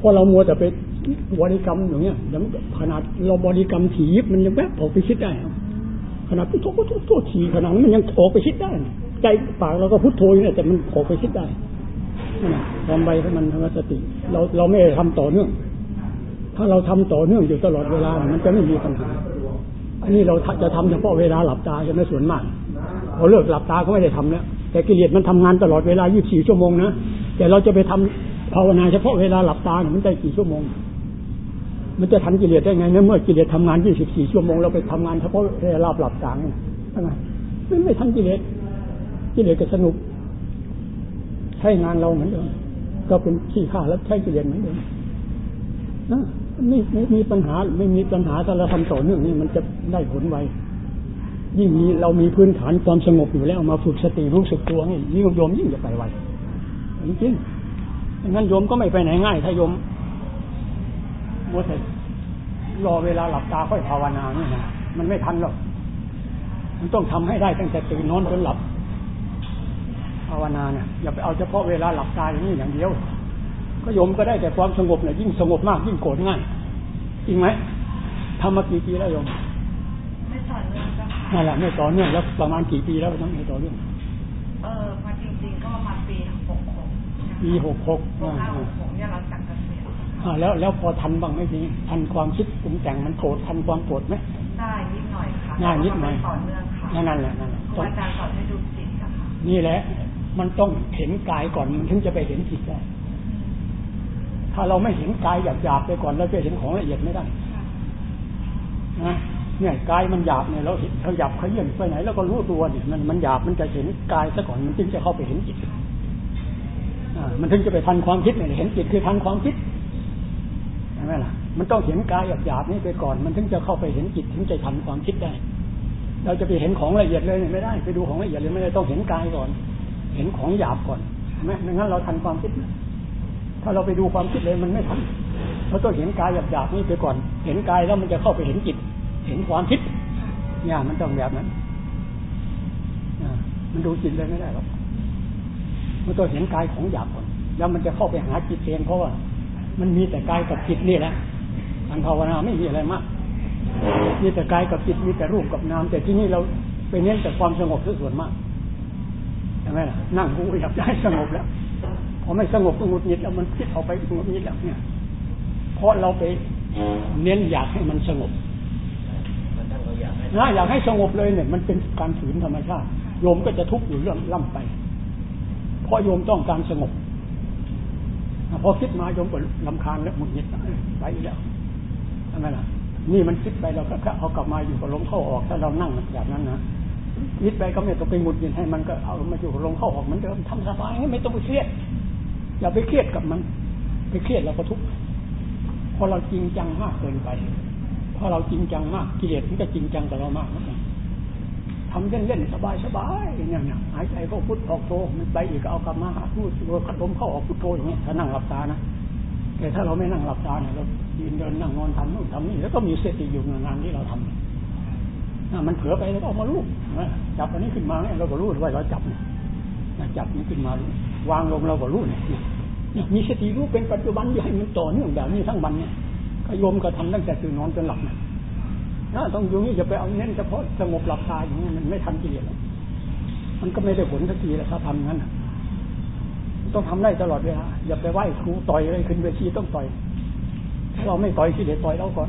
พอเรามัวแต่ไปบริกรรมอย่างเงี้ยยังขนาดเราบริกรรมถีบมันยังแวบออกไปคิดได้ ขนาดพุทโธพุทโธพุทโธถีขนาดนั้นมันยังออกไปคิดได้ ใจปากเราก็พุทโธอยู่เนี่ยแต่มันออกไปคิดได้ความใบของมันทำสติ เราเราไม่ทำต่อเนื่อง ถ้าเราทำต่อเนื่องอยู่ตลอดเวลา มันจะไม่มีปัญหา อันนี้เราจะทำเฉพาะเวลาหลับตาจะไม่ส่วนมากพอเลิกหลับตาก็ไม่ได้ทำแล้วแต่กิเลสมันทำงานตลอดเวลา 24 ชั่วโมงนะ แต่เราจะไปทำ ภาวนาเฉพาะเวลาหลับตาเนี่ยมันได้กี่ชั่วโมง มันจะทันกิเลสได้ไงเมื่อกิเลสทำงาน 24 ชั่วโมงเราไปทำงานเฉพาะเวลาหลับตาเนี่ยไงไม่ไม่ทันกิเลสกิเลสก็สนุก ใช้งานเราเหมือนเดิมก็เป็นขี้ข้าแล้วใช้กิเลสเหมือนเดิมนะไม่ไม่มีปัญหาไม่มีปัญหาถ้าเราทำต่อเนื่องนี่มันจะได้ผลไวยิ่งมีเรามีพื้นฐานความสงบอยู่แล้วมาฝึกสติรู้สึกตัวนี่ยิ่งโยมยิ่งจะไปไวจริง งั้นโยมก็ไม่ไปไหนง่าย ถ้าโยมมัวแต่รอเวลาหลับตาค่อยภาวนาเนี่ยนะมันไม่ทันหรอก มันต้องทำให้ได้ตั้งแต่ตื่นนอนจนหลับ ภาวนาเนี่ยอย่าไปเอาเฉพาะเวลาหลับตาอย่างนี้อย่างเดียว ก็โยมก็ได้แต่ความสงบเนี่ยยิ่งสงบมากยิ่งโกรธง่าย จริงไหมทำมากี่ปีแล้วโยมนั่นแหละไม่ต่อเนื่องแล้วประมาณกี่ปีแล้วต้องไม่ต่อเนื่อง เออมาจริงๆก็มาปีหกหก ปีหกหกอ่าหกหกเนี่ยเราจัดเกษียณอ่าแล้วแล้วพอทันบ้างไหมทีทันความคิดปรุงแต่งมันโกรธทันความโกรธไหมได้นิดหน่อยค่ะง่ายนิดหน่อยต่อเนื่องค่ะนั่นแหละนั่นแหละอาจารย์สอนให้ดูจิตค่ะนี่แหละ มันต้องเห็นกายก่อนมันถึงจะไปเห็นจิตได้ถ้าเราไม่เห็นกายหยาบๆไปก่อนเราจะเห็นของละเอียดไม่ได้นะเนี่ยกายมันหยาบเนี่ยเราเห็นเขาหยาบเขาเยี่ยนไปไหน แล้วก็รู้ตัวเนี่ยมันมันหยาบมันจะเห็นกายซะก่อนมันจึงจะเข้าไปเห็นจิตอ่า มันถึงจะไปทันความคิดเนี่ยเห็นจิตคือทันความคิดใช่ไหมล่ะ มันต้องเห็นกายหยาบหยาบนี่ไปก่อน มันถึงจะเข้าไปเห็นจิตถึงจะทันความคิดได้ เราจะไปเห็นของละเอียดเลยไม่ได้ ไปดูของละเอียดเลยไม่ได้ต้องเห็นกายก่อน เห็นของหยาบก่อนใช่ไหมไม่งั้นเราทันความคิดถ้าเราไปดูความคิดเลยมันไม่ทันเราต้องเห็นกายหยาบหยาบนี่ไปก่อน เห็นกายแล้วมันจะเข้าไปเห็นจิต เห็นความคิดเนี่ยมันต้องแบบนั้นมันดูจิตเลยไม่ได้หรอก มันต้องเห็นกายของหยาบก่อนแล้วมันจะเข้าไปหาจิตเองเพราะว่า มันมีแต่กายกับจิตนี่แหละการภาวนาไม่มีอะไรมาก มีแต่กายกับจิตมีแต่รูปกับนามแต่ที่นี่เราไปเน้นแต่ความสงบส่วนมากใช่ไหมล่ะนั่งกูอยากให้สงบแล้วพอไม่สงบก็หงุดหงิดแล้วมันคิดออกไปหงุดหงิดแล้วเนี่ยเพราะเราไปเน้นอยากให้มันสงบนะอยากให้สงบเลยเนี่ย มันเป็นการฝืนธรรมชาติโยมก็จะทุกข์อยู่เรื่องล่ำไป เพราะโยมต้องการสงบพอคิดมาโยมก็ลำคาญแล้วหมุดหงิดไปแล้วทำไมล่ะนี่มันคิดไปเราก็เอากลับมาอยู่กับลมเข้าออก ถ้าเรานั่งแบบนั้นนะคิดไปก็ไม่ต้องไปหมุดหงิดให้มันก็เอามาอยู่กับลมเข้าออกเหมือนเดิมทำสบายไม่ต้องไปเครียดอย่าไปเครียดกับมัน ไปเครียดเราก็ทุกข์พอเราจริงจังมากเกินไปพราะเราจริงจังมากกิเลสมันก็จริงจังกับเรามากนะ ทำเล่นเล่นสบายสบายอย่างเงี้ยหายใจก็พุทออกโทมันไปอีกเอากลับมาหาพูดขัดลมเข้าออกพุทโธอย่างเงี้ยถ้านั่งหลับตานะแต่ถ้าเราไม่นั่งหลับตาเนี่ยเรายืนเดินนั่งนอนทำนู่นทำนี่แล้วก็มีสติอยู่ในงานที่เราทำมันเผลอไปแล้วก็ออกมาลูกจับอันนี้ขึ้นมาเนี่ยเราก็รู้ว่าเราจับเนี่ยจับนี้ขึ้นมาวางลงเราก็รู้เนี่ยมีสติรู้เป็นปัจจุบันอย่ให้มันต่อเนื่องแบบนี้ทั้งวันเนี่ยโยมก็ทำตั้งแต่ตื่นนอนจนหลับนะ นะต้องอยู่นี่จะไปเอาเน้นเฉพาะสงบหลับตาอย่างนี้มันไม่ทันกิเลสมันก็ไม่ได้ผลสักทีแหละถ้าทำงั้นต้องทำได้ตลอดเวลาอย่าไปไหว้ครูต่อยอะไรขึ้นเวทีต้องต่อยถ้าเราไม่ต่อยกิเลสต่อยเราก่อน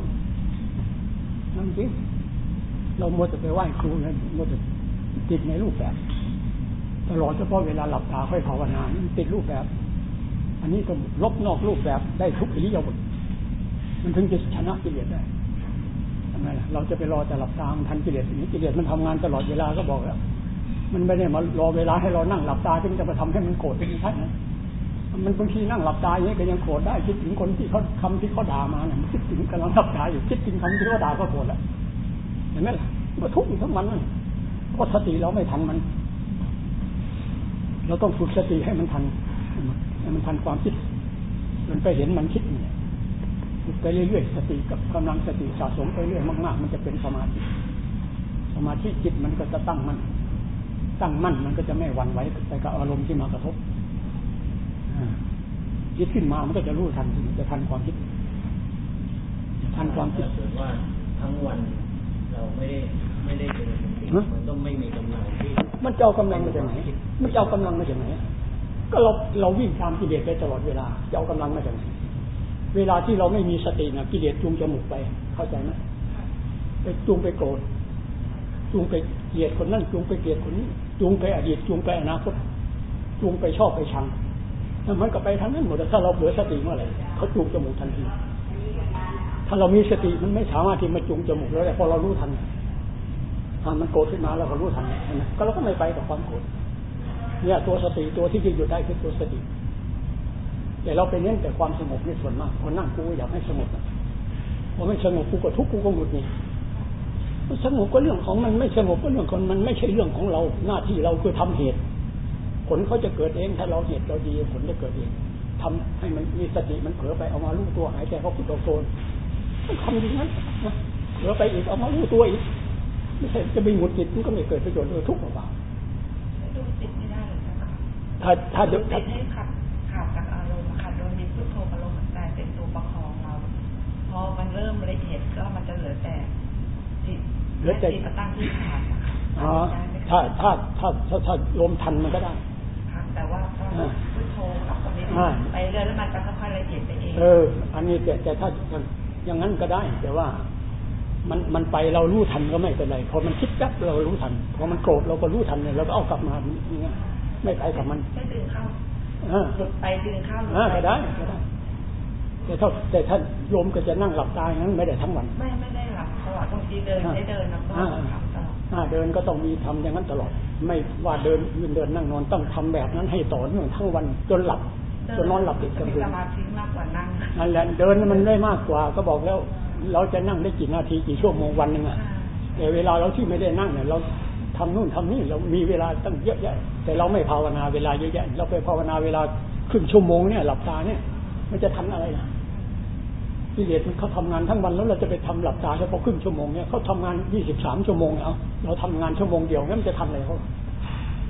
นั่นจริงเราโมจะไปไหว้ครูนะโมจะติดในรูปแบบ ตลอดเฉพาะเวลาหลับตาค่อยภาวนาติดรูปแบบ อันนี้ก็ลบนอกรูปแบบได้ทุกอิริยาบถมันถึงจะชนะกิเลสได้ เราจะไปรอแต่หลับตามันทันกิเลสนี้กิเลสมันทำงานตลอดเวลาก็บอกแล้วมันไม่ได้มารอเวลาให้เรานั่งหลับตาที่มันจะมาทำให้มันโกรธไม่ใช่นะมันบางทีนั่งหลับตาอย่างนี้ก็ยังโกรธได้คิดถึงคนที่เขาคำที่เขาด่ามาเนี่ยคิดถึงกำลังหลับตาอยู่คิดถึงคำที่เขาด่าก็โกรธแล้วเห็นไหมล่ะก็ทุกข์อยู่ทั้งวันเพราะสติเราไม่ทันมัน เราต้องฝึกสติให้มันทันให้มันทันความคิดมันไปเห็นมันคิดเนี่ย ฝึกไปเรื่อยๆสติกับกำลังสติสะสมไปเรื่อยมากๆ มันจะเป็นสมาธิสมาธิจิตมันก็จะตั้งมั่นตั้งมั่นมันก็จะไม่หวั่นไหวไปกับอารมณ์ที่มากระทบคิดขึ้นมามันก็จะรู้ทันจะทันความคิดทันความคิดเกิดว่าทั้งวันเราไม่ได้ไม่ได้เจริญสติมันต้องไม่มีกำลังที่มันจะเอากำลังมาจากไหนมันจะเอากำลังมาจากไหนก็เราเราวิ่งตามกิเลสไปตลอดเวลาจะเอากำลังมาจากไหน เวลาที่เราไม่มีสตินะกิเลสจูงจมูกไป เข้าใจไหมไปจูงไปโกรธจูงไปเกลียดคนนั้นจูงไปเกลียดคนนี้จูงไปอดีตจูงไปอนาคตจูงไปชอบไปชังแล้วมันก็ไปทั้งนั้นหมดถ้าเราเผลอสติเมื่อไหร่เขาจูงจมูกทันที ถ้าเรามีสติมันไม่สามารถที่มาจูงจมูกแล้วแต่พอเรารู้ทันมันโกรธขึ้นมาเราก็รู้ทันนะก็เราก็ไม่ไปกับความโกรธเนี่ยตัวสติตัวที่จะหยุดได้คือตัวสติ แต่เราไปเน้นแต่ความสงบในส่วนมากคนนั่งกูอยากให้สงบนะพอไม่สงบกูก็ทุกข์กูก็หงุดหงิดสงบก็เรื่องของมันไม่สงบก็เรื่องของมันไม่ใช่เรื่องของเรา หน้าที่เราคือทำเหตุ ผลเขาจะเกิดเอง ถ้าเราเหตุเราดีผลจะเกิดเองทำให้มันมีสติมันเผลอไปเอามารู้ตัวหายใจเขาพุทโธโซนทำอย่างนั้นนะเผลอไปอีกเอามารู้ตัวอีกไม่ใช่จะไปหงุดหงิดมันก็ไม่เกิดประโยชน์เลยทุกข์เปล่าดูจิตไม่ได้เลยนะคะถ้าถ้าดูถ้า จิตเหลือแต่จิตตั้งที่ขาดนะคะอ๋อได้ไหมคะถ้าถ้าถ้าถ้าถ้าลมทันมันก็ได้ค่ะแต่ว่าก็อ่าพุทโธกับตรงนี้อ่าไปเรื่อยแล้วมันจะค่อยๆละเอียดไปเองเออ อันนี้แต่แต่ถ้าอย่างนั้นก็ได้ แต่ว่ามันมันไปเรารู้ทันก็ไม่เป็นไรพอมันคิดแป๊บเรารู้ทันพอมันโกรธเราก็รู้ทันเนี่ยเราก็เอากลับมาอย่างเงี้ยไม่ไปกับมันไม่ดึงเข้าอ่าหลุดไปดึงเข้าหลุดอ่าไปก็ได้ก็ได้แต่ถ้าแต่ถ้าโยมก็จะนั่งหลับตาอย่างนั้นไม่ได้ทั้งวัน ไม่ไม่ได้หลับตล อดบางทีเดินอ่าได้เดินแล้วก็อ่าทำตลอดอ่าเดินก็ต้องมีทำอย่างนั้นตลอด ไม่ว่าเดินยืนเดินนั่งนอนต้องทำแบบนั้นให้ต่อเนื่องทั้งวันจนหลับจนนอนหลับติดจะกันมีคืนสมาธิมากกว่านั่งนั่นแหละเดินมันได้มากกว่า ก็บอกแล้ว เราจะนั่งได้กี่นาทีกี่ชั่วโมงวันหนึ่งอะแต่เวลาเราที่ไม่ได้นั่งเนี่ยเราทำนู่นทำนี่เรามีเวลาตั้งเยอะแยะ แต่เราไม่ภาวนาเวลาเยอะแยะ เราไปภาวนาเวลาครึ่งชั่วโมงเนี่ยหลับตาเนี่ย มันจะทันอะไรล่ะ กิเลสมันเขาทำงานทั้งวันแล้วเราจะไปทำหลับตาเฉพาะครึ่งชั่วโมงเนี่ยเขาทำงานยี่สิบสามชั่วโมงเอาเราทำงานชั่วโมงเดียวงั้นมันจะทันอะไรเขา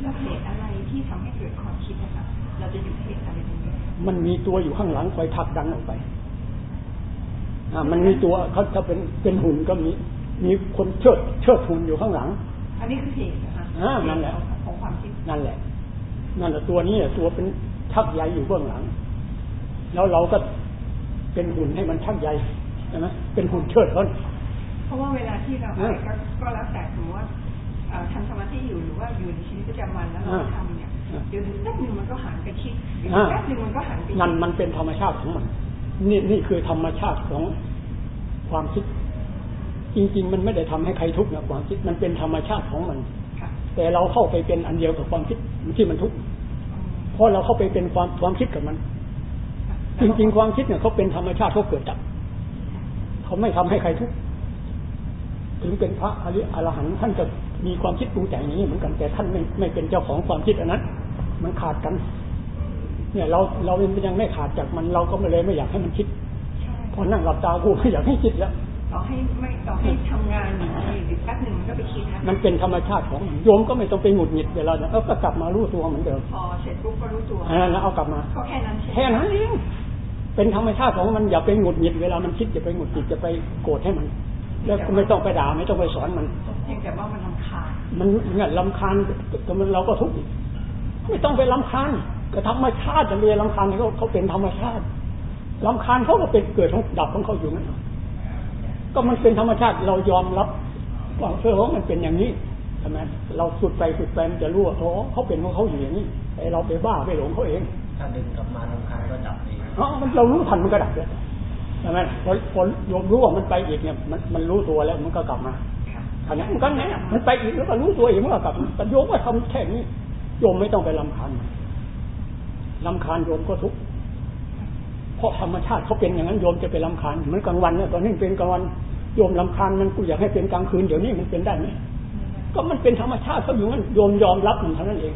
แล้วเหตุอะไรที่ทำให้เกิดความคิดนะคะเราจะหยุดเหตุอะไรตรงนี้มันมีตัวอยู่ข้างหลังคอยผลักดันออกไปอ่ามันมีตัวเขาถ้าเป็นเป็นหุ่นก็มีมีคนเชิดเชิดหุ่นอยู่ข้างหลัง อันนี้คือเหตุนะคะอ่านั่นแหละของความคิดนั่นแหละนั่นแหละตัวนี้ตัวเป็นชักใยอยู่เบื้องหลัง แล้วเราก็ เป็นหุ่นให้มันชักใยใช่ไหมเป็นหุ่นเชิดเขาเพราะว่าเวลาที่เราอ่าก็ก็แล้วแต่สมมติว่าเอ่อทำสมาธิอยู่หรือว่าอยู่ในชีวิตประจำวันแล้วเราอ่าทำเนี่ยอ่าเดี๋ยวแป๊บหนึ่งมันก็หันไปคิดเดี๋ยวอ่าแป๊บหนึ่งมันก็หันไปคิดนั่นมันเป็นธรรมชาติของมัน นี่นี่คือธรรมชาติของความคิด จริง ๆ มันไม่ได้ทำให้ใครทุกข์นะความคิดมันเป็นธรรมชาติของมันค่ะแต่เราเข้าไปเป็นอันเดียวกับความคิดที่มันทุกข์เพราะเราเข้าไปเป็นความความคิดกับมัน จริงๆความคิดเนี่ยเขาเป็นธรรมชาติเขาเกิดดับเขาไม่ทำให้ใครทุกข์ถึงเป็นพระอริอรหันต์ท่านจะมีความคิดปรุงแต่งอย่างนี้เหมือนกันแต่ท่านไม่ไม่เป็นเจ้าของความคิดอันนั้น มันขาดกัน เนี่ยเราเรายังไม่ขาดจากมันเราก็ม่เลยไม่อยากให้มันคิดพอนั่งหลับตากูไม่อยากให้คิดแล้ว ต่อให้ไม่ต่อให้ทำงานอยู่ดีหรือแป๊บหนึ่งมันก็ไปคิดนะมันเป็นธรรมชาติของมันโยมก็ไม่ต้องไปหงุดหงิดเวลาเนี่ยเออก็กลับมารู้ตัวเหมือนเดิมพอเสร็จปุ๊บก็รู้ตัวอ่าแล้วเอากลับมาก็แค่นั้นใช่ไหมแค่นั้นเองเป็นธรรมชาติของมันอย่าไปหงุดหงิดเวลามันคิดอย่าไปหงุดหงิดจะไปโกรธให้มัน แล้วก็ไม่ต้องไปด่าไม่ต้องไปสอนมันเพียงแต่ว่ามันลำคาญมันเนี่ยลำคาญแต่มันเราก็ทุกข์อีกไม่ต้องไปลำคาญก็ธรรมชาติจะเรียนลำคาญเขาเขาเป็นธรรมชาติลำคาญเขาก็เป็นเกิดของดับของเขาอยู่นั่นน่ะ ก็มันเป็นธรรมชาติเรายอมรับว่าเออมันเป็นอย่างนี้ใช่ไหมเราฝึกไปฝึกไปมันจะรู้ว่าโอ้เขาเป็นของเขาอยู่อย่างนี้ไอเราไปบ้าไปหลงเขาเองถ้าดึงกลับมาทำคานก็ดับเองอ๋อมันเรารู้ทันมันก็ดับเลยใช่ไหมพอพอโยมรู้ว่ามันไปอีกเนี่ยมันมันรู้ตัวแล้วมันก็กลับมาอันนี้มันก็เนี่ยมันไปอีกแล้วก็รู้ตัวเองมันก็กลับมาแต่โยมว่าทำแค่นี้โยมไม่ต้องไปลำคาญมันลำคาญโยมก็ทุกข์ เพราะธรรมชาติเขาเป็นอย่างนั้นโยมจะไปลำคาญเหมือนกลางวันเนี่ยตอนนี้เป็นกลางวันโยมลำคาญมันกูอยากให้เป็นกลางคืนเดี๋ยวนี้มันเป็นได้ไหมก็มันเป็นธรรมชาติเขาอยู่งั้นโยมยอมรับมันเท่านั้นเอง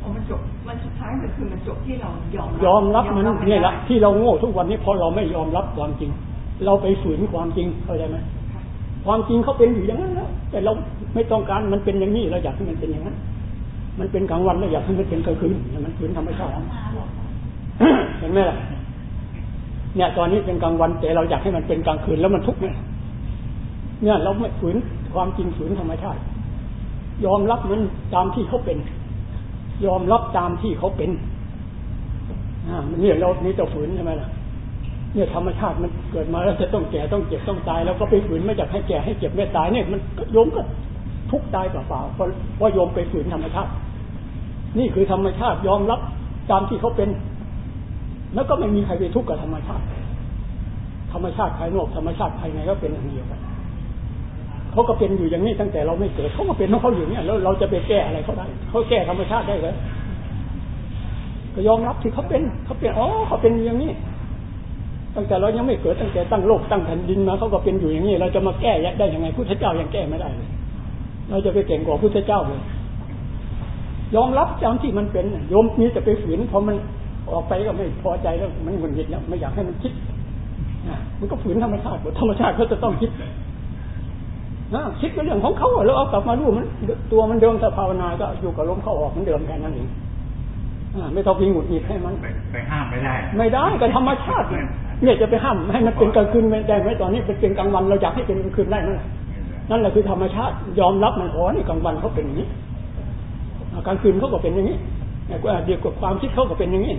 พอมันจบมันสุดท้ายมันคือมันจบที่เรายอมยอมรับมันไเนี่ยแหละที่เราโง่ทุกวันนี้เพราะเราไม่ยอมรับความจริง เราไปฝืนความจริงเข้าใจไหมค่ะความจริงเขาเป็นอยู่อย่างนั้นแล้วแต่เราไม่ต้องการมันเป็นอย่างนี้เราอยากให้มันเป็นอย่างนั้น มันเป็นกลางวันเราอยากให้มันเป็นกลางคืนเนี่ยมันฝืนธรรมชาติเห็นไหมล่ะ เนี่ยตอนนี้เป็นกลางวันแต่เราอยากให้มันเป็นกลางคืนแล้วมันทุกข์ไหมเนี่ยเราไม่ฝืนความจริงฝืนธรรมชาติ ยอมรับมันตามที่เขาเป็น ยอมรับตามที่เขาเป็นอ่าเนี่ยเรานี่จะฝืนใช่ไหมล่ะเนี่ยธรรมชาติมันเกิดมาแล้วจะต้องแก่ต้องเจ็บต้องตาย แล้วก็ไปฝืนไม่อยากให้แก่ให้เจ็บไม่ตายเนี่ยมันโยมก็ทุกข์ตายเปล่าๆเพราะว่าโยมไปฝืนธรรมชาติ นี่คือธรรมชาติยอมรับตามที่เขาเป็น แล้วก็ไม่มีใครไปทุกข์กับธรรมชาติ ธรรมชาติภายนอกธรรมชาติภายในก็เป็นอย่างเดียวกันเขาก็เป็นอยู่อย่างนี้ตั้งแต่เราไม่เกิดเขาก็เป็นของเขาอยู่เนี่ยแล้วเราจะไปแก้อะไรเขาได้เขาแก้ธรรมชาติได้เลยก็ยอมรับที่เขาเป็นเขาเป็นอ๋อเขาเป็นอย่างนี้ตั้งแต่เรายังไม่เกิดตั้งแต่ตั้งโลกตั้งแผ่นดินมาเขาก็เป็นอยู่อย่างนี้เราจะมาแก้ได้ยังไงพุทธเจ้ายังแก้ไม่ได้เลยเราจะไปเก่งกว่าพุทธเจ้าเลยยอมรับตามที่มันเป็นโยมนี้จะไปฝืนพอมัน ออกไปก็ไม่พอใจแล้วมันหงุดหงิดแล้วไม่อยากให้มันคิดมันก็ฝืนธรรมชาติธรรมชาติเขาจะต้องคิดนะคิดเป็นเรื่องของเขาแล้วเอากลับมาดูมันตัวมันเดิมแต่ภาวนาก็อยู่กับลมเข้าออกมันเดิมแค่นั้นเองไม่ต้องพิงหงุดหงิดให้มันไปห้ามไม่ได้ ไม่ได้ก็ธรรมชาติเนี่ยจะไปห้ามให้มันเป็นกลางคืนไม่ได้ไหมตอนนี้เป็นเป็นกลางวันเราอยากให้เป็นกลางคืนได้ไหมนั่นแหละคือธรรมชาติยอมรับมันอ๋อนี่กลางวันเขาเป็นอย่างนี้กลางคืนเขาก็เป็นอย่างนี้ เดียวกับความคิดเขาก็เป็นอย่างนี้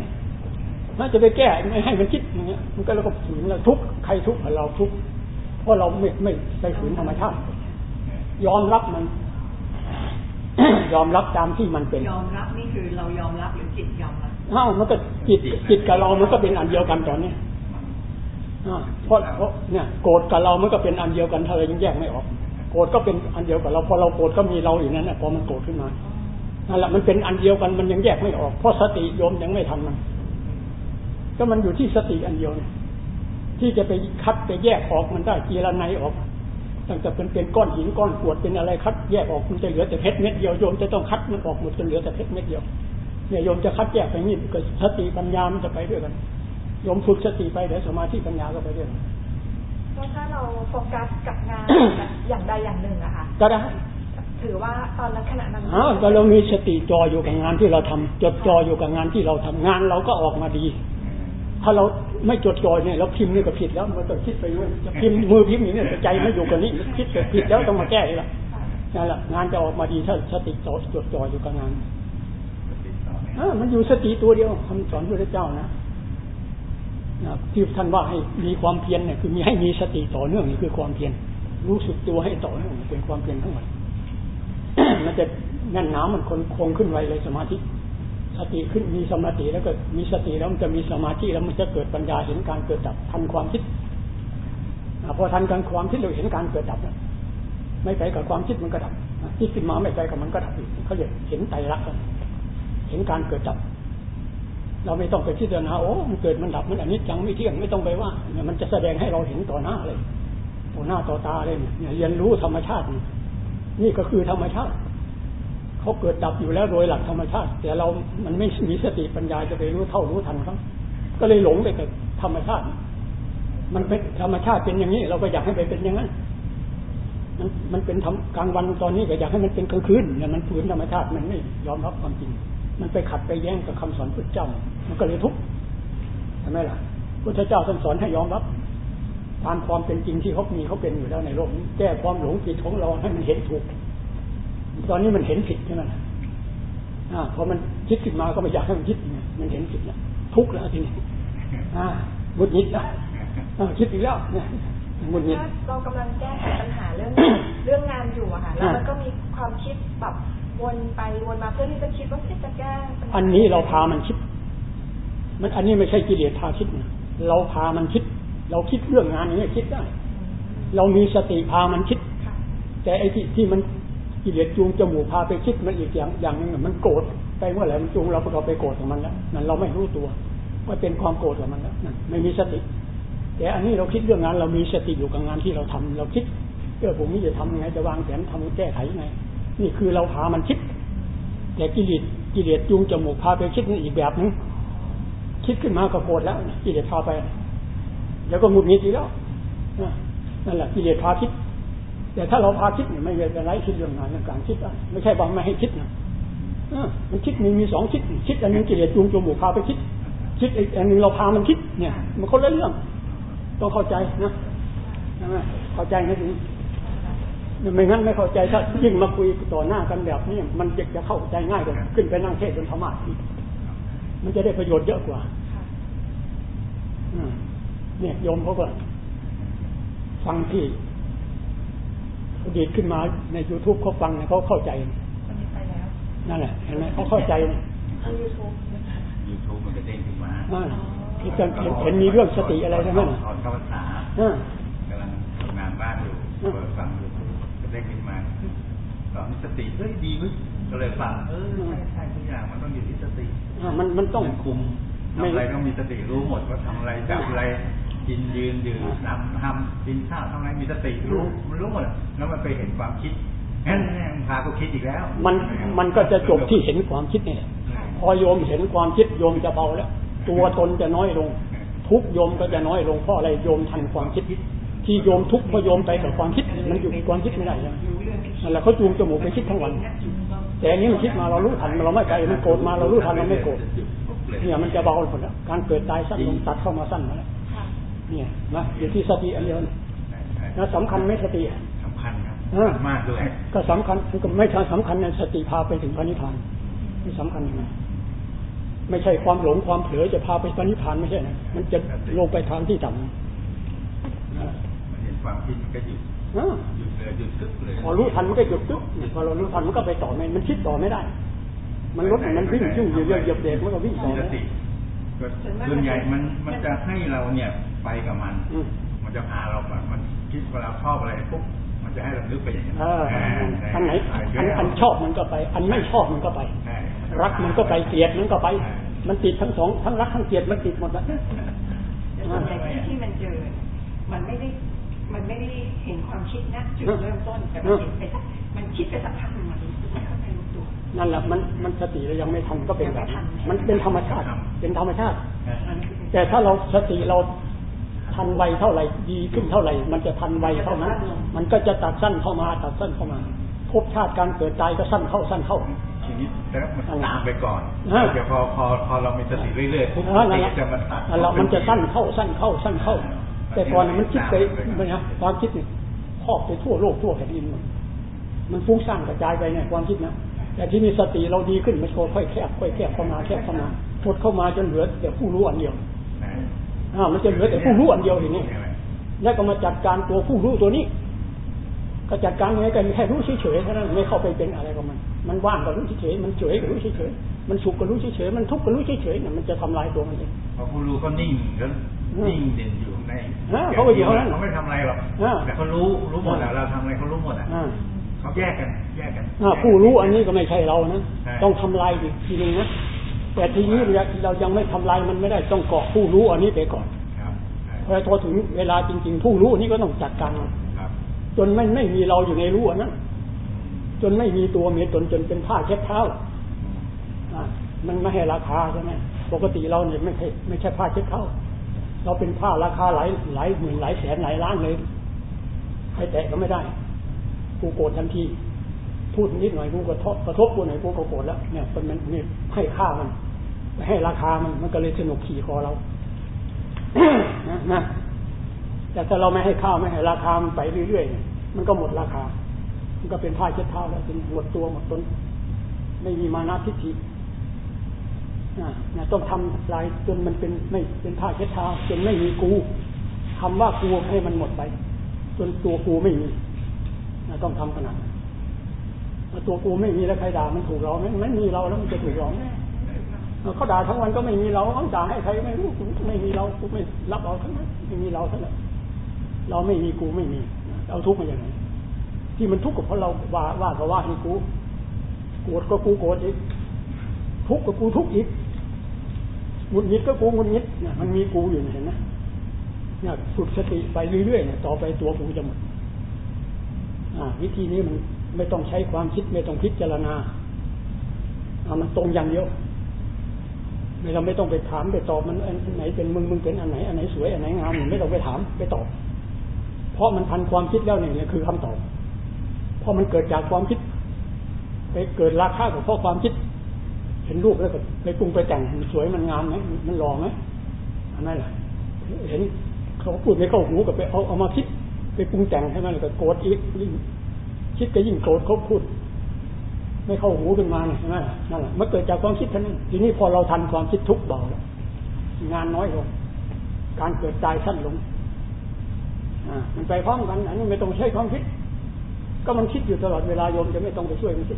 น่าจะไปแก้ไม่ให้มันคิดอย่างเงี้ยมันก็แล้วก็ฝืนเราทุกใครทุกเราทุกเพราะเราไม่ไม่ไปฝืนธรรมชาติ ยอมรับมัน ยอมรับตามที่มันเป็น ยอมรับนี่คือเรายอมรับหรือจิตยอมรับอ้าวมันก็จิตจิตกับเรามันก็เป็นอันเดียวกันตอนนี้เพราะเพราะเนี่ยโกรธกับเรามันก็เป็นอันเดียวกันถ้าเรายังแยกไม่ออก โกรธก็เป็นอันเดียวกับเราพอเราโกรธก็มีเราอยู่นั่นแหละพอมันโกรธขึ้นมา นั่นแหละมันเป็นอันเดียวกันมันยังแยกไม่ออก เพราะสติโยมยังไม่ทันมัน ก็มันอยู่ที่สติอันเดียวที่จะไปคัดไปแยกออกมันได้กีรนัยออกตั้งแต่เป็นเป็นก้อนหินก้อนกวดเป็นอะไรคัดแยกออกมันจะเหลือแต่เพชรเม็ดเดียวโยมจะต้องคัดมันออกหมดจะเหลือแต่เพชรเม็ดเดียวเนี่ยโยมจะคัดแยกไปนี่ก็สติปัญญามันจะไปด้วยกันโยมฝึกสติไปเดี๋ยวสมาธิปัญญาก็ไปด้วยกันก็ถ้าเราโฟกัสกับงานอย่างใดอย่างหนึ่งอะค่ะก็ได้ ถือว่าตอนนั้นขณะนั้นอ๋อก็เรามีสติจออยู่กับงานที่เราทำจดจออยู่กับงานที่เราทำงานเราก็ออกมาดี ถ้าเราไม่จดจ่อเนี่ยเราพิมพ์นี่ก็ผิดแล้วมันต้องคิดไปด้วยจะพิมพ์มือพิมพ์อย่างนี้ใจไม่อยู่กับนี้คิดไปผิดแล้วต้องมาแก้เลยละนั่นแหละงานจะออกมาดีถ้าสติจดจดจ่ออยู่กับงานอมันอยู่สติตัวเดียวคำสอนพระเจ้านะนะที่ท่านว่าให้มีความเพียรเนี่ยคือมีให้มีสติต่อเนื่องนี่คือความเพียรรู้สึกตัวให้ต่อเนื่องเป็นความเพียรทั้งหมด มันจะแน่นหนามันคงคงขึ้นไวเลยสมาธิ สติขึ้นมีสมาธิแล้วก็มีสติแล้วมันจะมีสมาธิแล้วมันจะเกิดปัญญาเห็นการเกิดดับทันความคิดพอทันการความคิดเราเห็นการเกิดดับไม่ไปกับความคิดมันก็ดับคิดขึ้นมาไม่ไปกับมันก็ดับเขาเรียกเห็นไตรลักษณ์เห็นการเกิดดับ เราไม่ต้องไปพิจารณาโอ้มันเกิดมันดับมันอันนี้จังไม่เที่ยงไม่ต้องไปว่ามันจะแสดงให้เราเห็นต่อหน้าเลยต่อหน้าต่อตาเลยเนี่ยเรียนรู้ธรรมชาติ นี่ก็คือธรรมชาติ เขาเกิดดับอยู่แล้วโดยหลักธรรมชาติ แต่เรามันไม่มีสติปัญญาจะไปรู้เท่ารู้ทันเขาก็เลยหลงไปกับธรรมชาติ มันเป็นธรรมชาติเป็นอย่างนี้ เราก็อยากให้ไปเป็นอย่างนั้นมันมันเป็นทกลางวันตอนนี้ก็อยากให้มันเป็นกลางคืนเนี่ยมันฝืนธรรมชาติมันไม่ยอมรับความจริง มันไปขัดไปแย้งกับคำสอนพุทธเจ้า มันก็เลยทุกข์ใช่ไหมล่ะพุทธเจ้าท่านสอนให้ยอมรับตามความเป็นจริงที่เขามีเขาเป็นอยู่แล้วในโลกนี้แก้ความหลงผิดของเราให้มันเห็นถูก ตอนนี้มันเห็นผิดใช่ไหมอ่าพอมันคิดขึ้นมาก็ไม่อยากให้มันคิดมันเห็นผิดแล้วทุกข์แล้วทีนี้อ่าบุญยิดแล้วคิดอีกแล้วเนี่ยบุญยิดเรากำลังแก้ไขปัญหาเรื่องเรื่องงานอยู่อะค่ะแล้วมันก็มีความคิดแบบวนไปวนมาเพื่อที่จะคิดว่าจะแก้อันนี้เราพามันคิด มันอันนี้ไม่ใช่กิเลสพาคิดนะเราพามันคิด เราคิดเรื่องงานนี้คิดได้ เรามีสติพามันคิด แต่ไอ้ที่ที่มัน กิเลสจูงจมูกพาไปคิดมันอีกอย่างอย่างนึงมันโกรธไปเมื่อไหร่มันจูงเราเราไปโกรธกับมันแล้วนั่นเราไม่รู้ตัวว่าเป็นความโกรธกับมันแล้วนั่นไม่มีสติ แต่อันนี้เราคิดเรื่องงานเรามีสติอยู่กับงานที่เราทำเราคิดเออผมนี่จะทำยังไงจะวางแผนทำแก้ไขยังไง นี่คือเราพามันคิด แต่กิเลสกิเลสจูงจมูกพาไปคิดนี่อีกแบบนึงคิดขึ้นมาก็โกรธแล้วกิเลสพาไป แล้วก็หงุดหงิดอีกแล้วนั่นแหละกิเลสพาคิด แต่ถ้าเราพาคิดเนี่ยไม่เป็นไรคิดเรื่องงานเรื่องการคิดได้ไม่ใช่บอกไม่ให้คิดนะมันคิดมีมีสองคิด คิดอันนึงกิเลสจูงจมูกพาไปคิด คิดอีกอันนึงเราพามันคิดเนี่ย มันคนละเรื่อง ต้องเข้าใจนะเข้าใจนะทีนี้ไม่งั้นไม่เข้าใจถ้ายิ่งมาคุยต่อหน้ากันแบบนี้มันจะจะเข้าใจง่ายกว่าขึ้นไปนั่งเทศน์บนธรรมะอีกมันจะได้ประโยชน์เยอะกว่าเนี่ยโยมเขาก็ฟังที่ ดีดขึ้นมาในยูทูบเขาฟังเนี่ยเขาเข้าใจนั่นแหละเห็นไหมเขาเข้าใจยูทูบยูทูบมันก็เด้งขึ้นมาคือจะเห็นมีเรื่องสติอะไรใช่ไหมถอนคำภาษากำลังทำงานบ้านอยู่เปิดฟังยูทูบก็เด้งขึ้นมาสอนสติเฮ้ยดีเว้ยก็เลยฟังเออใช่ใช่ทุกอย่างมันต้องอยู่ที่สติมันมันต้องคุมทำอะไรต้องมีสติรู้หมดว่าทำอะไรจับอะไร กินยืนดื่มนำทำกินข้าวทำอะไรมีสติรู้มันรู้หมดแล้วมันไปเห็นความคิดงั้นพาก็คิดอีกแล้ว มันมันก็จะจบที่เห็นความคิดนี่แหละพอโยมเห็นความคิดโยมจะเบาแล้ว ตัวตนจะน้อยลง ทุกโยมก็จะน้อยลงเพราะอะไรโยมทันความคิด ที่โยมทุกพโยมไปกับความคิด มันอยู่ความคิดไม่ได้ยังนั่นแหละเขาจูงจมูกไปคิดทั้งวัน แต่อันนี้มันคิดมาเรารู้ทันเราไม่ไปมันโกรธมาเรารู้ทันเราไม่โกรธเนี่ยมันจะเบาหมดแล้วการเกิดตายสั้นลงตัดเข้ามาสั้นมาแล้ว เนี่ยนะอยู่ที่สติอันเดียวนะสำคัญไม่สติสำคัญครับมากด้วยก็สำคัญก็ไม่ใช่สำคัญในสติพาไปถึงพระนิพพานนี่สำคัญยังไงไม่ใช่ความหลงความเผลอจะพาไปพระนิพพานไม่ใช่นะมันจะลงไปทางที่ต่ำมันเห็นความคิดมันก็หยุดหยุดเลยหยุดกึ๊บเลยพอรู้ทันมันก็หยุดกึ๊บพอเรารู้ทันมันก็ไปต่อไม่มันคิดต่อไม่ได้ มันรถมันวิ่งยุ่งเหยียบเหยียบเด็กมันก็วิ่งต่อ ส่วนใหญ่มันมันจะให้เราเนี่ยไปกับมัน มันจะพาเราไปมันคิดเวลาชอบอะไรปุ๊บมันจะให้เราลึกไปอย่างนี้อันไหนอันอันชอบมันก็ไป อันไม่ชอบมันก็ไป รักมันก็ไปเกลียดมันก็ไป มันติดทั้งสองทั้งรักทั้งเกลียดมันติดหมดแล้วที่มันเจอ มันไม่ได้ มันไม่ได้เห็นความคิดนะจุดเริ่มต้นแต่มันเห็นไปมันคิดไปสักพักหนึ่งมัน นั่นแหละมันมันสติเรายังไม่ทันก็เป็นแบบมันเป็นธรรมชาติ เป็นธรรมชาติ แต่ถ้าเราสติเราทันไวเท่าไหร่ดีขึ้นเท่าไหร่ มันจะทันไวเท่านั้น มันก็จะตัดสั้นเข้ามาตัดสั้นเข้ามาภพชาติการเกิดตายก็สั้นเข้าสั้นเข้าทีนี้แล้วมันตามไปก่อนเดี๋ยวพอพอพอเรามีสติเรื่อยๆปุ๊บสติจะมันตัดเรามันจะสั้นเข้าสั้นเข้าสั้นเข้า แต่ก่อนมันคิดไปมันนะความคิดเนี่ยครอบไปทั่วโลกทั่วแผ่นดินมันฟุ้งซ่านกระจายไปเนี่ยความคิดนะ แต่ที่มีสติเราดีขึ้นมันค่อยแคบค่อยแคบเข้ามาแคบเข้ามาหดเข้ามาจนเหลือแต่ผู้รู้อันเดียวอ่ามันจะเหลือแต่ผู้รู้อันเดียวอย่างนี้แล้วก็มาจัดการตัวผู้รู้ตัวนี้ ก็จัดการยังไงกันแค่รู้เฉยๆเท่านั้นไม่เข้าไปเป็นอะไรกับมัน มันว่างก็รู้เฉยๆมันเฉยก็รู้เฉยๆมันสุขก็รู้เฉยๆมันทุกข์ก็รู้เฉยๆเนี่ยมันจะทำลายตัวมันเองพอผู้รู้ก็นิ่งก็นิ่งเด่นอยู่ในเขาก็อยู่เขาเขาไม่ทำอะไรหรอกแต่เขารู้รู้หมดแล้วเราทำอะไรเขารู้หมดอะเขา แยกกัน แยกกันผู้รู้อันนี้ก็ไม่ใช่เรานะต้องทำลายอีกทีนึงนะแต่ทีนี้เรายังไม่ทำลายมันไม่ได้ต้องเกาะผู้รู้อันนี้ไปก่อนพอพอถึงเวลาจริง ๆ ผู้รู้อันนี้ก็ต้องจัดการจนไม่ไม่มีเราอยู่ในรู้นั้นจนไม่มีตัวมีตนจนเป็นผ้าเช็ดเท้ามันไม่ให้ราคาใช่ไหมปกติเราเนี่ยไม่ใช่ไม่ใช่ผ้าเช็ดเท้าเราเป็นผ้าราคาหลายหลายหมื่นหลายแสนหลายล้านเลยใครแตะก็ไม่ได้ กูโกรธทันที พูดนิดหน่อยกูก็ทบกระทบกูหน่อยกูก็โกรธแล้วเนี่ยเป็นมันนี่ให้ค่ามัน ให้ราคามันมันก็เลยสนุกขี่คอเรานะแต่ถ้าเราไม่ให้ข้าวไม่ให้ราคามันไปเรื่อยๆมันก็หมดราคา มันก็เป็นผ้าเช็ดเท้าแล้วเป็นหมดตัวหมดตนไม่มีมานะทิฏฐินะต้องทำลายจนมันเป็นไม่เป็นผ้าเช็ดเท้าจนไม่มีกูคำว่ากูให้มันหมดไป จนตัวกูไม่มี ต้องทำขนาดตัวกูไม่มีแล้วใครด่ามันถูกเราไหมไม่มีเราแล้วมันจะถูกเราไหมเขาด่าทั้งวันก็ไม่มีเราเขาด่าให้ใครไม่รู้ไม่มีเรากูไม่รับเอาทั้งนั้นไม่มีเราทั้งนั้นเราไม่มีกูไม่มีเอาทุกข์มาอย่างไรที่มันทุกข์กับเพราะเราว่าว่าก็ว่าให้กูโกรธก็กูโกรธอีกทุกข์ก็กูทุกข์อีกหงุดหงิดก็กูหงุดหงิดเนี่ยมันมีกูอยู่เห็นไหมเนี่ยฝึกสติไปเรื่อยๆเนี่ยต่อไปตัวกูจะหมด วิธีนี้มันไม่ต้องใช้ความคิดไม่ต้องพิจารณาอามันตรงอย่างเดียวไม่เราไม่ต้องไปถามไปตอบมันอันไหนเป็นมึงมึงเป็นอันไหนอันไหนสวยอันไหนงามไม่ต้องไปถามไปตอบ เพราะมันทันความคิดแล้วเนี่ยคือคำตอบ เพราะมันเกิดจากความคิด ไปเกิดราคาของเพราะความคิดเหห็นรูปแล้วก็ไปปรุงไปแต่งมันสวยมันงามไหมมันหล่อไหมอันนั้นแหละเห็นเขาพูดไม่เข้าหูกับไปเอาเอามาคิด ไปปรุงแต่งให้มันแล้วก็โกรธอีกยิ่งคิดก็ยิ่งโกรธเขาพูด ไม่เข้าหูขึ้นมาเนี่ยใช่ไหมนั่นแหละมันเกิดจากความคิดเท่านั้นทีนี้พอเราทันความคิดทุกเบาแล้วงานน้อยลง การเกิดตายสั้นลงอ่ามันไปพร้อมกัน อันนี้ไม่ต้องใช้ความคิด ก็มันคิดอยู่ตลอดเวลาโยมจะไม่ต้องไปช่วยมันคิด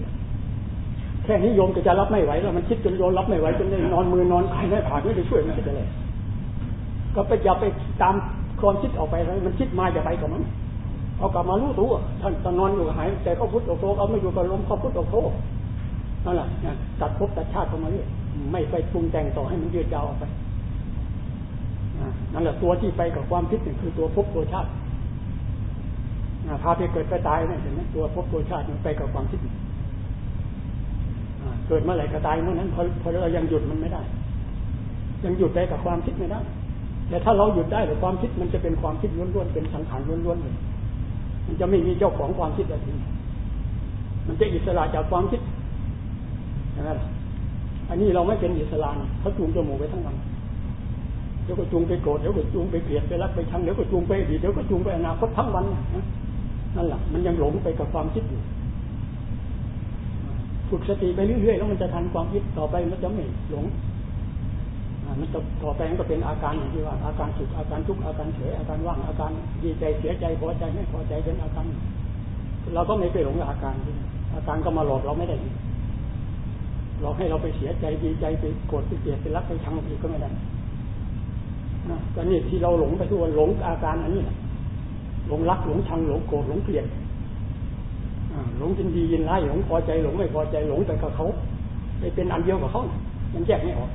แค่นี้โยมก็จะรับไม่ไหวแล้วมันคิดจนโยมรับไม่ไหวจนได้นอนมือนอนกายไม่ผ่านไม่ได้ช่วยมันคิดอะไรก็ไปอย่าไปตาม ความคิดออกไปเลยมันคิดมาอย่าไปกับมันเอากลับมารู้ตัวท่านตอนนอนอยู่หายแต่เขาพุทธออกโธเอาไม่อยู่กับลมเขาพุทธออกโธนั่นแหละตัดภพตัดชาติเข้ามาเรื่อยไม่ไปปรุงแต่งต่อให้มันยืดยาวออกไปนั่นแหละตัวที่ไปกับความคิดนี่คือตัวภพตัวชาติพาไปเกิดไปตายเนี่ยเห็นไหมตัวภพตัวชาติมันไปกับความคิดเกิดเมื่อไหร่ก็ตายเมื่อนั้นพอพอเรายังหยุดมันไม่ได้ ยังหยุดไปกับความคิดไม่ได้ แต่ถ้าเราหยุดได้แต่ความคิดมันจะเป็นความคิดล้วนๆเป็นสังขารล้วนๆเลยมันจะไม่มีเจ้าของความคิดอะไรมันจะอิสระจากความคิดนะอันนี้เราไม่เป็นอิสระเขาจูงจมูกไปทั้งวันเดี๋ยวก็จูงไปโกรธเดี๋ยวก็จูงไปเกลียดไปรักไปชังเดี๋ยวก็จูงไปดีเดี๋ยวก็จูงไปอนาคตทั้งวันนั่นแหละมันยังหลงไปกับความคิดอยู่ฝึกสติไปเรื่อยๆแล้วมันจะทันความคิดต่อไปมันจะไม่หลง มันจะต่อไปมันก็เป็นอาการอย่างที่ว่าอาการสุขอาการทุกข์อาการเฉยอาการว่างอาการดีใจเสียใจพอใจไม่พอใจเป็นอาการเราก็ไม่ไปหลงกับอาการอาการก็มาหลอกเราไม่ได้หลอกให้เราไปเสียใจดีใจไปโกรธไปเกลียดไปรักไปชังอีกก็ไม่ได้นะก็นี่ที่เราหลงไปทุกวันหลงอาการอันนี้หลงรักหลงชังหลงโกรธหลงเกลียดหลงยินดียินร้ายหลงพอใจหลงไม่พอใจหลงแต่กับเขาไปเป็นอันเดียวกับเขามันแยกไม่ออก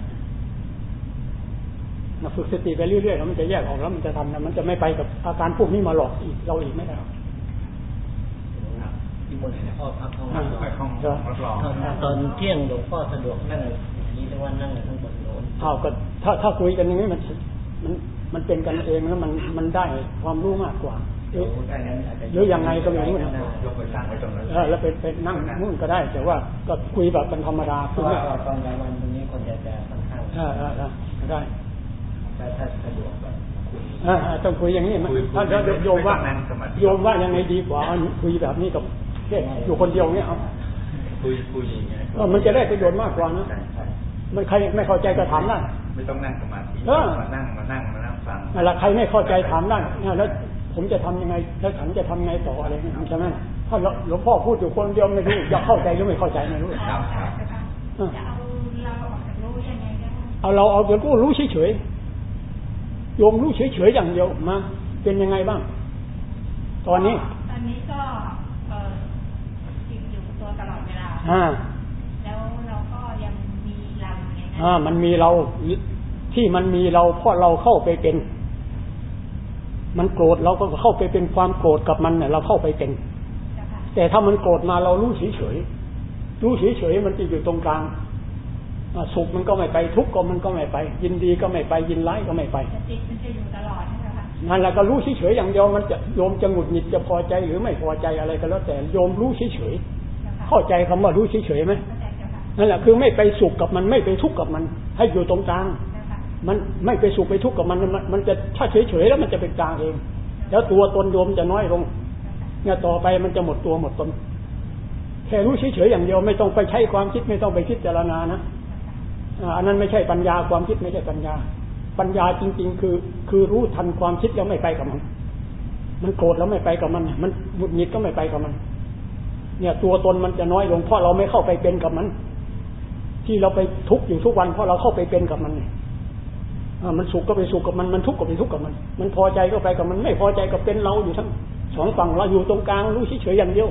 นะฝึกสติไปเรื่อยๆแล้วมันจะแยกออกแล้วมันจะทำนะมันจะไม่ไปกับอาการพวกนี้มาหลอกอีกเราอีกไม่ได้ที่บนพ่อพักห้องตอนเที่ยงหลวงพ่อสะดวกนั่งนี้หรือว่านั่งข้างบนโน้นอ้าวก็ถ้าถ้าคุยกันอย่างนี้มันมันมันเป็นกันเองแล้วมันมันได้ความรู้มากกว่าหรือยังไงก็ไม่รู้นะแล้วเป็นเป็นนั่งนู่นก็ได้ แต่ว่าก็คุยแบบเป็นธรรมดาคือว่าตอนกลางวันตรงนี้คนจะจะค่อนข้างได้ ถ้าสะดวกแบบต้องคุยอย่างนี้มันถ้าโยมว่าโยมว่ายังไงดีกว่าคุยแบบนี้กับแค่อยู่คนเดียวเนี่ยเอาคุยคุยอย่างเงี้ยมันจะได้ประโยชน์มากกว่านะมันใครไม่เข้าใจก็ถามได้ไม่ต้องนั่งสมาธิมานั่งมานั่งมานั่งฟังอะไรใครไม่เข้าใจถามได้แล้วผมจะทำยังไง แล้วฉันจะทำไงต่ออะไรใช่ไหมถ้าหลวงพ่อพูดอยู่คนเดียวไม่รู้อยากเข้าใจหรือไม่เข้าใจไม่รู้เอาเราเอาเดี๋ยวก็รู้เฉยๆ โยมรู้เฉยๆอย่างเดียวมาเป็นยังไงบ้าง ตอนนี้ ตอนนี้ก็เออจิตอยู่ตัวตลอดเวลาอ่าแล้วเราก็ยังมีเราอย่างนั้นอ่า มันมีเราที่มันมีเราเพราะเราเข้าไปเป็น มันโกรธเราก็เข้าไปเป็นความโกรธกับมันเนี่ยเราเข้าไปเป็น แต่ถ้ามันโกรธมาเรารู้เฉยเฉยรู้เฉยเฉยมันจะอยู่ตรงกลาง สุขมันก็ไม่ไปทุกข์ก็มันก็ไม่ไป ยินดีก็ไม่ไปยินร้ายก็ไม่ไปจิตมันจะอยู่ตลอดใช่ไหมคะนั่นแหละก็รู้เฉยเฉยอย่างเดียวมันจะโยมจะหงุดหงิดจะพอใจหรือไม่พอใจอะไรก็แล้วแต่โยมรู้เฉยเฉยเข้าใจคำว่ารู้เฉยเฉยไหมนั่นแหละคือไม่ไปสุขกับมันไม่ไปทุกข์กับมัน ให้อยู่ตรงกลางมันไม่ไปสุขไปทุกข์กับมันมันจะถ้าเฉยๆแล้วมันจะเป็นกลางเอง แล้วตัวตนโยมจะน้อยลงเนี่ยต่อไปมันจะหมดตัวหมดตนแค่รู้เฉยๆอย่างเดียวไม่ต้องไปใช้ความคิดไม่ต้องไปคิดเจรณานะ อันนั้นไม่ใช่ปัญญาความคิดไม่ใช่ปัญญา ปัญญาจริง ๆ คือ คือรู้ทันความคิดแล้วไม่ไปกับมัน มันโกรธแล้วไม่ไปกับมัน มันหงุดหงิดก็ไม่ไปกับมัน เนี่ย ตัวตนมันจะน้อยลงเพราะเราไม่เข้าไปเป็นกับมัน ที่เราไปทุกข์อยู่ทุกวันเพราะเราเข้าไปเป็นกับมันเนี่ยมันสุขก็ไปสุขกับมัน มันทุกข์ก็ไปทุกข์กับมัน มันพอใจก็ไปกับมัน ไม่พอใจก็เป็นเราอยู่ทั้งสองฝั่งเราอยู่ตรงกลางรู้เฉยๆอย่างเดียว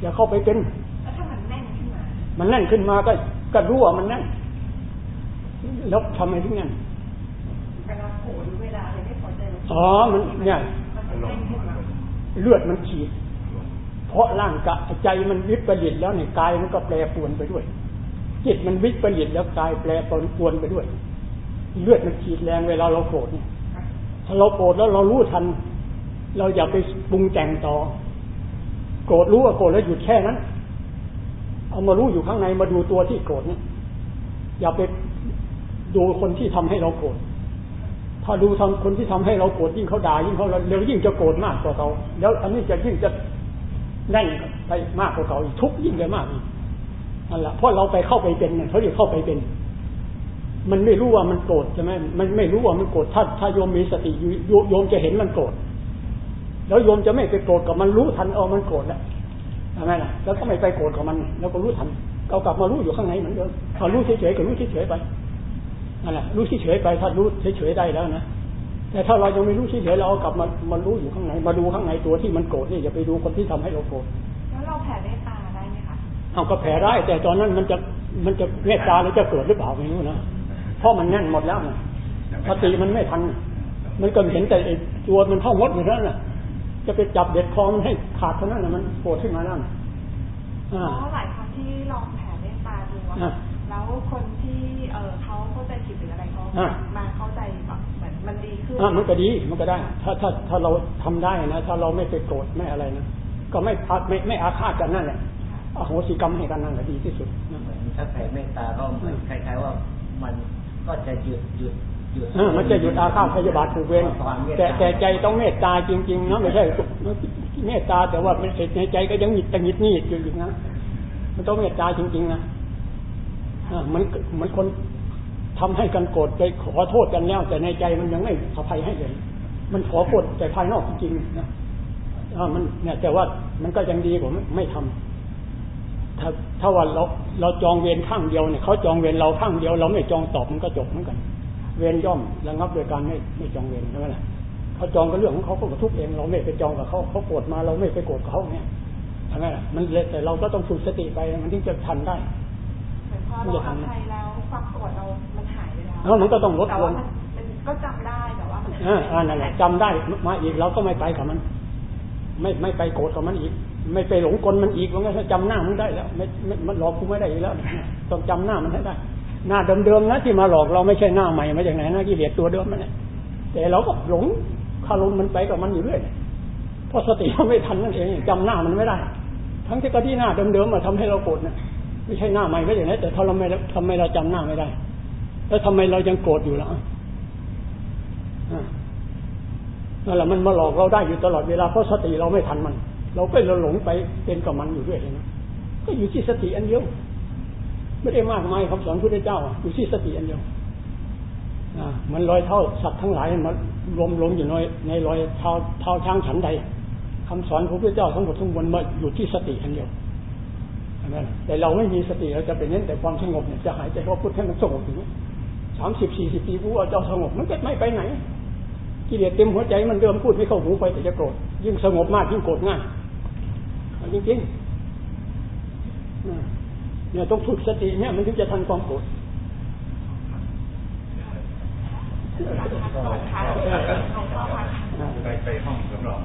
อย่าเข้าไปเป็นแล้วถ้ามันแน่นขึ้นมา มันแน่นขึ้นมาก็ก็รู้ว่ามันแน่นแล้วทำไมถึงงั้นเวลาโผล่เวลาอะไรไม่พอใจอ๋อ มันเนี่ยเลือดมันฉีด เพราะร่างกายใจมันวิปริตแล้วเนี่ยกายมันก็แปรปรวนไปด้วย จิตมันวิปริตแล้วกายแปรปรวนไปด้วย เลือดมันฉีดแรงเวลาเราโกรธเนี่ยถ้าเราโกรธแล้วเรารู้ทัน เราอย่าไปปรุงแต่งต่อ โกรธรู้ว่าโกรธแล้วหยุดแค่นั้น เอามารู้อยู่ข้างในมาดูตัวที่โกรธเนี่ยอย่าไป ดูคนที่ทำให้เราโกรธถ้าดูทำคนที่ทำให้เราโกรธยิ่งเขาด่ายิ่งเขาเร็วยิ่งจะโกรธมากกว่าเขาแล้วอันนี้จะยิ่งจะแน่นไปมากกว่าเขาอีกทุกยิ่งเลยมากอีกนั่นแหละเพราะเราไปเข้าไปเป็นเนี่ยเขาเรียกเข้าไปเป็น มันไม่รู้ว่ามันโกรธใช่ไหมมันไม่รู้ว่ามันโกรธถ้าถ้าโยมมีสติอยู่โยมจะเห็นมันโกรธแล้วโยมจะไม่ไปโกรธกับมันรู้ทันเอามันโกรธแล้วใช่ไหมล่ะแล้วก็ไม่ไปโกรธกับมัน แล้วก็รู้ทันเอากลับมารู้อยู่ข้างในเหมือนเดิมถ้ารู้เฉยๆก็รู้เฉยๆไป นั่นแหละรู้เฉยๆไปถ้ารู้เฉยๆได้แล้วนะแต่ถ้าเรายังไม่รู้เฉยๆเราเอากลับมามารู้อยู่ข้างในมาดูข้างในตัวที่มันโกรธนี่อย่าไปดูคนที่ทำให้เราโกรธแล้วเราแผ่เมตตาได้ไหมคะเอาก็แผ่ได้ แต่ตอนนั้นมันจะมันจะเมตตาหรือจะเกิดหรือเปล่าไม่รู้นะเพราะมันแน่นหมดแล้วนะสติมันไม่ทันมันก็เห็นแต่ไอ้ตัวมันเข้างดอยู่เท่านั้นน่ะ จะไปจับเด็ดคอมันให้ขาดเท่านั้นน่ะมันโกรธขึ้นมาแล้วน่ะเพอ่าราะหลายครั้งที่ลองแผ่เมตตาดูอะอะ แล้วคนที่เออเขาเข้าใจผิดหรืออะไรเขาอะมาเข้าใจแบบเหมือนมันดีขึ้นอ่ามันก็ดีมันก็ได้ ถ้าถ้าถ้าเราทำได้นะถ้าเราไม่ไปโกรธไม่อะไรนะก็ไม่อาไม่ไม่อาฆาตกันนั่นแหละอโหสิกรรมให้กันนั่นแหละดีที่สุดนะเหมือนถ้าแผ่เมตตาก็เหมือนคล้ายๆว่ามันก็จะหยุดหยุดหยุดเออมันจะหยุดอาฆาตพยาบาทผูกเวรความเมตแต่ตาแต่ใจต้องเมตตาจริงๆนะไม่ใช่เมตตาแต่ว่าในใจก็ยังหงิดตังหิดนี่อยู่อีกนะมันต้องเมตตาจริงๆนะ อ่ามันเหมันคนทำให้กันโกรธไปขอโทษกันแล้วแต่ในใจมันยังไม่อภัยให้เลย มันขอโกรธแต่ภายนอกจริงนะมันเนี่ยแต่ว่ามันก็ยังดีกว่าไม่ไม่ทำถ้าถ้าว่าเราเราจองเวรข้างเดียวเนี่ยเขาจองเวรเราข้างเดียว เราไม่จองตอบมันก็จบเหมือนกัน เวรย่อมระงับโดยการไม่ไม่จองเวรใช่ไหมล่ะเขาจองก็เรื่องของเขาเขาก็ทุกเองเราไม่ไปจองกับเขาเขาโกรธมาเราไม่ไปโกรธกับเขาเนี่ยใช่ไหมล่ะมันเลยแต่เราก็ต้องฝึกสติไปมันถึงจะทันได้ หมือนพอเราอภัยแล้วความโกรธเรา มันหายไปแล้วแล้วมันก็ต้องลดแต่ลว่างมันมันก็จำได้แต่ว่ามันอ่าอ่านั่นแหละจำได้มาอีกเราก็ไม่ไปกับมัน ไม่ไม่ไปโกรธกับมันอีก ไม่ไปหลงกลมันอีกว่างั้นถ้าจำหน้ามันได้แล้วไม่ไม่มันหลอกกูไม่ได้อีกแล้วต้องจำหน้ามันให้ได้ หน้าเดิมๆนะที่มาหลอกเราไม่ใช่หน้าใหม่มาจากไหนนะกิเลสตัวเดิมมันเนี่ยแต่เราก็หลงคารมมันไปกับมันอยู่เรื่อยเพราะสติเราไม่ทันนั่นเองจำหน้ามันไม่ได้ ทั้งที่ก็ที่หน้าเดิมๆมาทำให้เราโกรธนะ ไม่ใช่หน้าใหม่ไม่อย่างนั้แต่ถ้าเราไม่ทำไมเราจำหน้าไม่ได้ แล้วทำไมเรายังโกรธอยู่ล่ะนั่นแหละมันมาหลอกเราได้อยู่ตลอดเวลาเพราะสติเราไม่ทันมัน เราก็เราหลงไปเป็นกับมันอยู่เรื่อยเลยนะก็อยู่ที่สติอันเดียวไม่ได้มากมายคำสอนพระเจ้าอยู่ที่สติอันเดียวมันรอยเท้าสัตว์ทั้งหลายมันรวมรวมอยู่ในในรอยเท้าเท้าช้างฉันใดคำสอนของพระเจ้าทั้งหมดทั้งมวลมาอยู่ที่สติอันเดียว แต่เราไม่มีสติเราจะไปเน้นแต่ความสงบเนี่ยจะหายใจเพราะพุทธให้มันสงบอยู่สามสิบสี่สิบปีรู้ว่าเจ้าสงบมันก็ไม่ไปไหนกิเลสเต็มหัวใจมันเดิมพูดไม่เข้าหูไปแต่จะโกรธยิ่งสงบมากยิ่งโกรธง่ายเอาจริงๆอ่าเนี่ยต้องฝึกสติเนี่ยมันถึงจะทันความโกรธหลวงพ่อคะหลวงพ่อคะไปไปห้องสำรอง